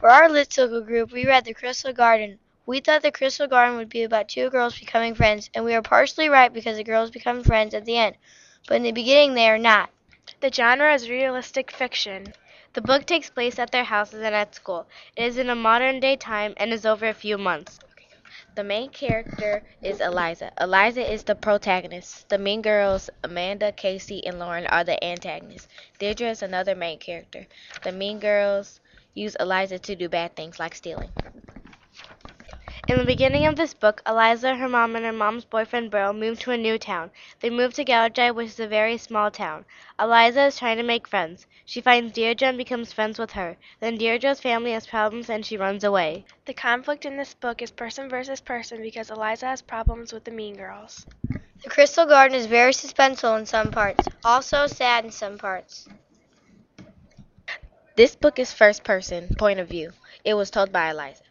For our Lit Circle group, we read The Crystal Garden. We thought The Crystal Garden would be about two girls becoming friends, and we were partially right because the girls become friends at the end, but in the beginning they are not. The genre is realistic fiction. The book takes place at their houses and at school. It is in a modern day time and is over a few months. The main character is Eliza. Eliza is the protagonist. The Mean Girls, Amanda, Casey, and Lauren are the antagonists. Deirdre is another main character. The Mean Girls use Eliza to do bad things like stealing. In the beginning of this book, Eliza, her mom, and her mom's boyfriend Burl move to a new town. They move to Gallagher, which is a very small town. Eliza is trying to make friends. She finds Deirdre and becomes friends with her. Then Deirdre's family has problems and she runs away. The conflict in this book is person versus person because Eliza has problems with the Mean Girls. The Crystal Garden is very suspenseful in some parts, also sad in some parts. This book is first person, point of view. It was told by Eliza.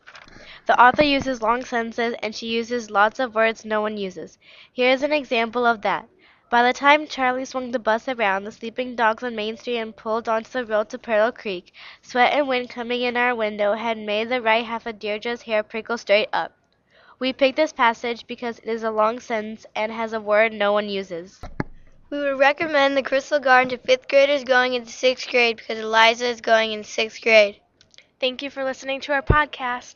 The author uses long sentences and she uses lots of words no one uses. Here is an example of that. By the time Charlie swung the bus around the sleeping dogs on Main Street and pulled onto the road to Pearl Creek, sweat and wind coming in our window had made the right half of Deirdre's hair prickle straight up. We picked this passage because it is a long sentence and has a word no one uses. We would recommend the Crystal Garden to fifth graders going into sixth grade because Eliza is going in sixth grade. Thank you for listening to our podcast.